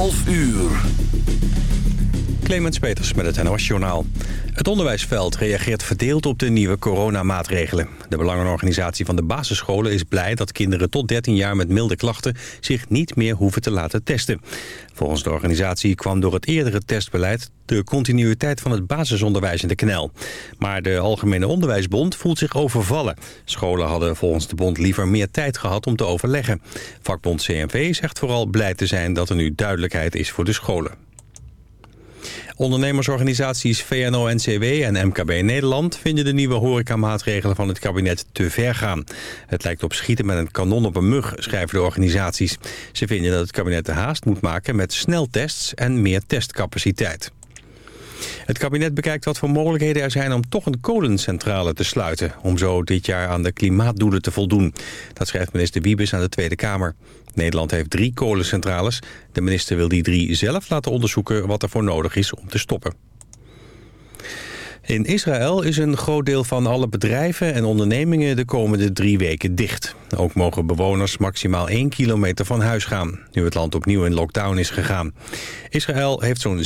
11 uur. Clemens Peters met het NOS Journaal. Het onderwijsveld reageert verdeeld op de nieuwe coronamaatregelen. De Belangenorganisatie van de basisscholen is blij dat kinderen tot 13 jaar met milde klachten zich niet meer hoeven te laten testen. Volgens de organisatie kwam door het eerdere testbeleid de continuïteit van het basisonderwijs in de knel. Maar de Algemene Onderwijsbond voelt zich overvallen. Scholen hadden volgens de bond liever meer tijd gehad om te overleggen. Vakbond CNV zegt vooral blij te zijn dat er nu duidelijkheid is voor de scholen. Ondernemersorganisaties VNO-NCW en MKB Nederland vinden de nieuwe horecamaatregelen van het kabinet te ver gaan. Het lijkt op schieten met een kanon op een mug, schrijven de organisaties. Ze vinden dat het kabinet de haast moet maken met sneltests en meer testcapaciteit. Het kabinet bekijkt wat voor mogelijkheden er zijn om toch een kolencentrale te sluiten... om zo dit jaar aan de klimaatdoelen te voldoen. Dat schrijft minister Wiebes aan de Tweede Kamer. Nederland heeft drie kolencentrales. De minister wil die drie zelf laten onderzoeken wat er voor nodig is om te stoppen. In Israël is een groot deel van alle bedrijven en ondernemingen de komende drie weken dicht. Ook mogen bewoners maximaal één kilometer van huis gaan, nu het land opnieuw in lockdown is gegaan. Israël heeft zo'n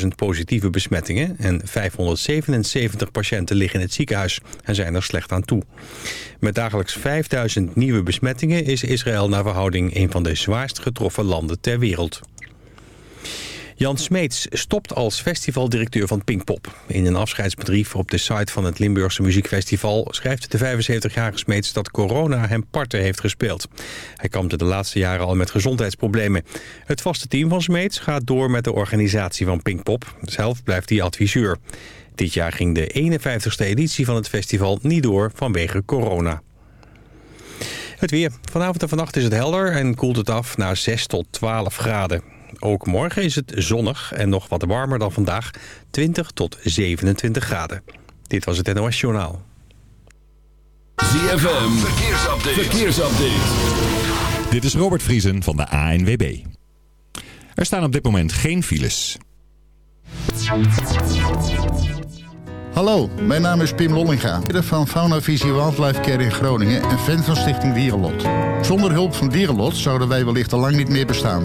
46.000 positieve besmettingen en 577 patiënten liggen in het ziekenhuis en zijn er slecht aan toe. Met dagelijks 5000 nieuwe besmettingen is Israël naar verhouding een van de zwaarst getroffen landen ter wereld. Jan Smeets stopt als festivaldirecteur van Pinkpop. In een afscheidsbrief op de site van het Limburgse Muziekfestival... schrijft de 75-jarige Smeets dat corona hem parten heeft gespeeld. Hij kampte de laatste jaren al met gezondheidsproblemen. Het vaste team van Smeets gaat door met de organisatie van Pinkpop. Zelf blijft hij adviseur. Dit jaar ging de 51ste editie van het festival niet door vanwege corona. Het weer. Vanavond en vannacht is het helder en koelt het af naar 6 tot 12 graden. Ook morgen is het zonnig en nog wat warmer dan vandaag. 20 tot 27 graden. Dit was het NOS Journaal. ZFM, verkeersupdate. verkeersupdate. Dit is Robert Vriesen van de ANWB. Er staan op dit moment geen files. Hallo, mijn naam is Pim Lollinga, van Fauna Visie Wildlife Care in Groningen en fan van Stichting Dierenlot. Zonder hulp van Dierenlot zouden wij wellicht al lang niet meer bestaan.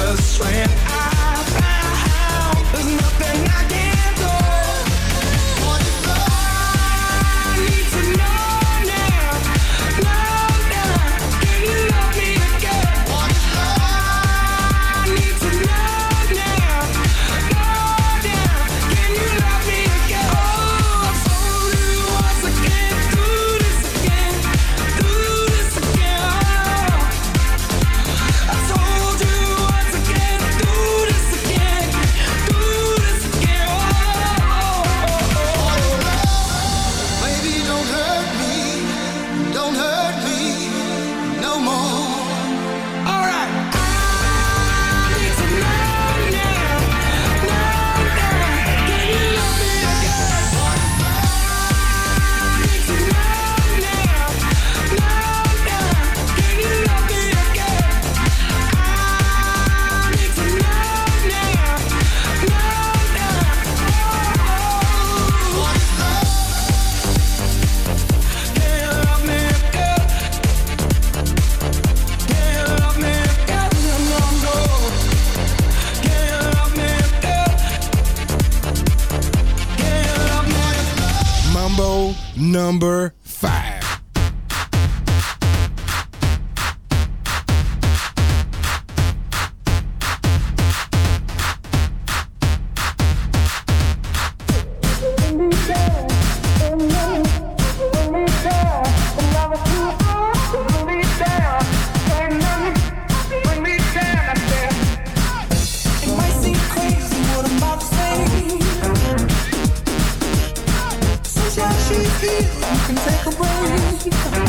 The strength. I You can take a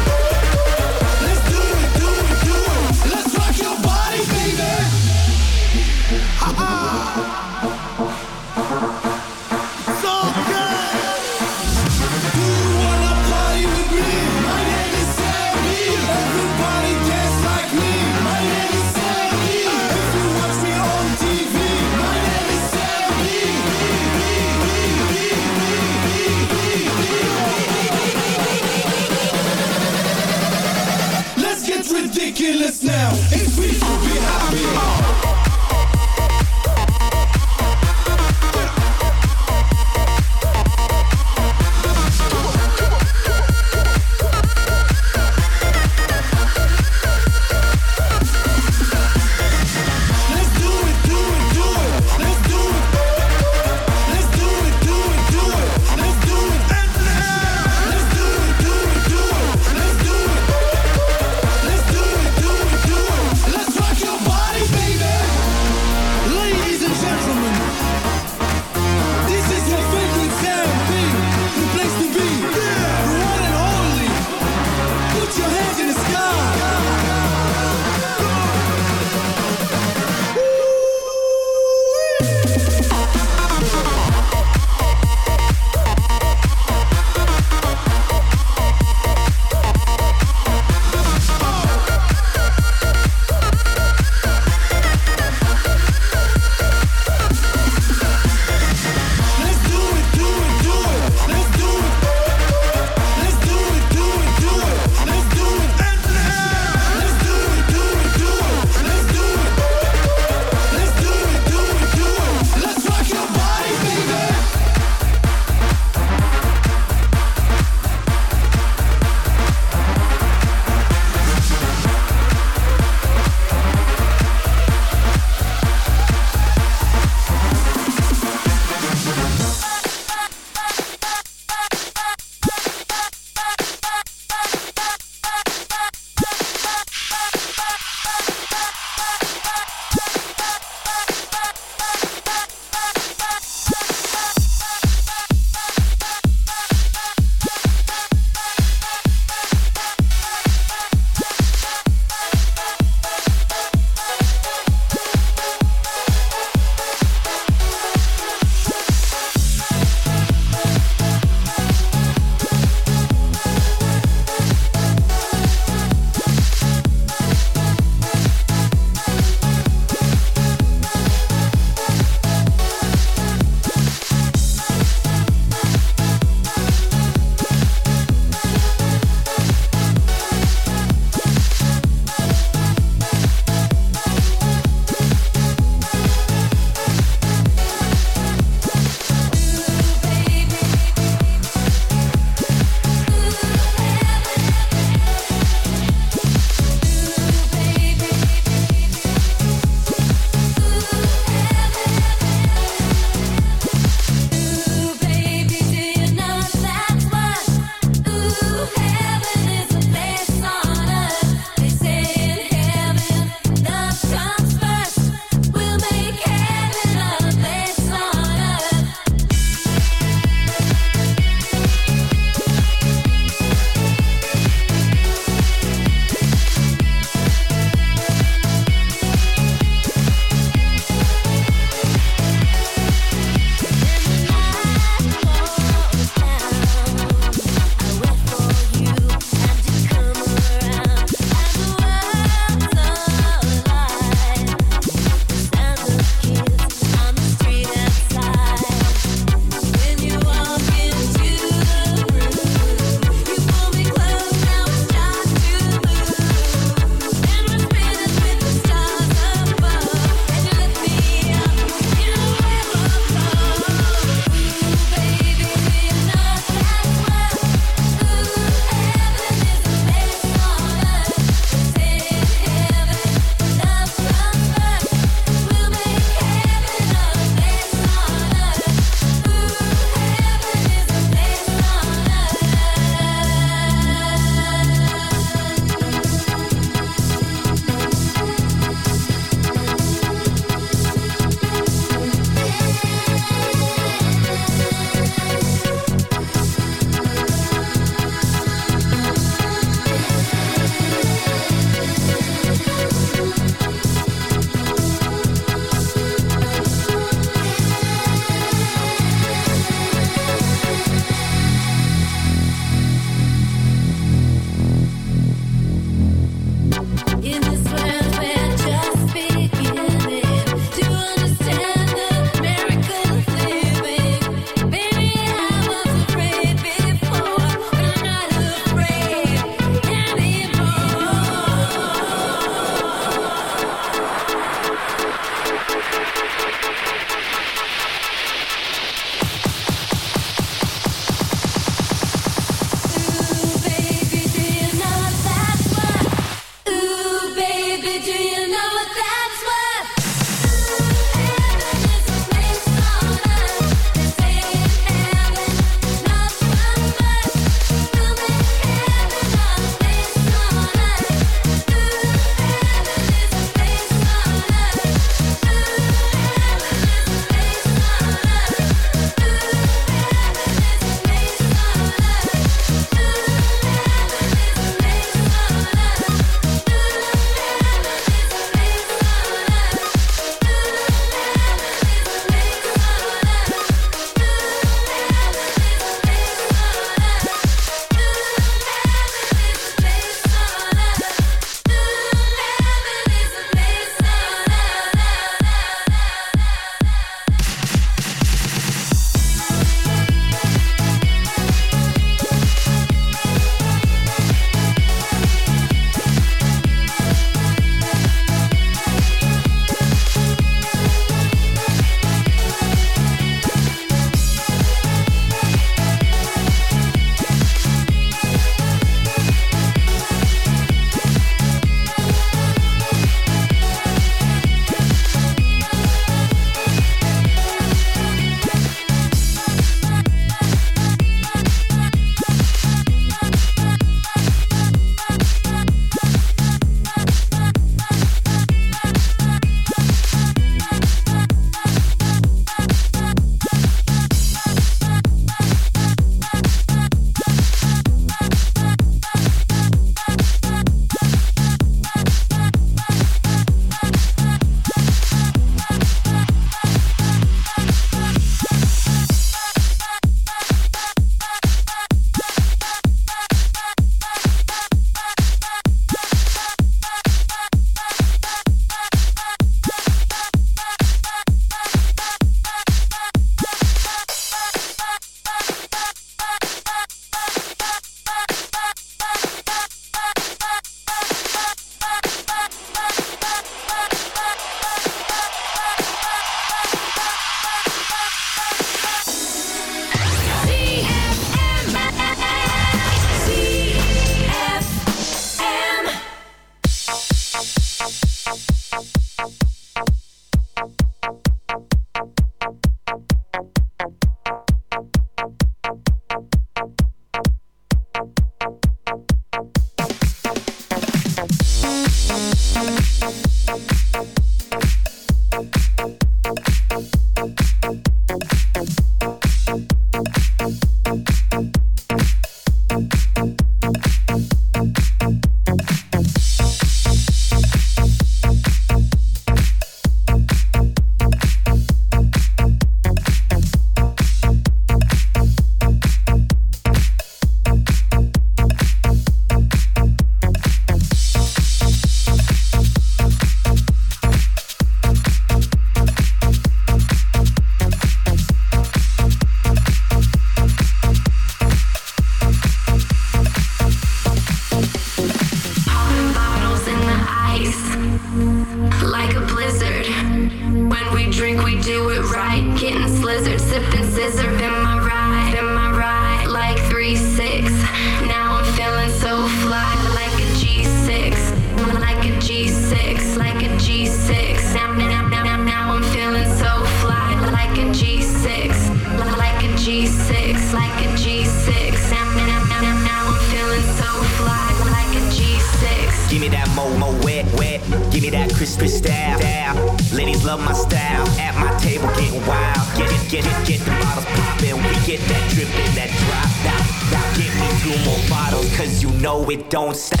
Give me that mo mo wet wet. Give me that crispy style. Ladies love my style. At my table getting wild. Get it, get it, get the bottles poppin'. We get that drip and that drop. Now, now get me two more bottles, 'cause you know it don't stop.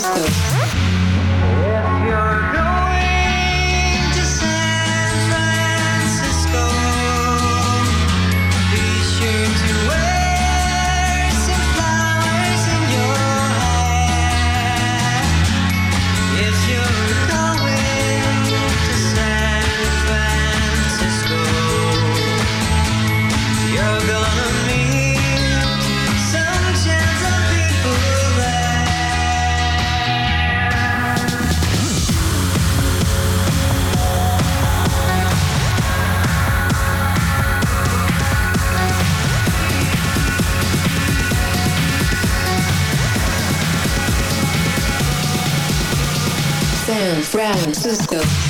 Francisco. Francisco.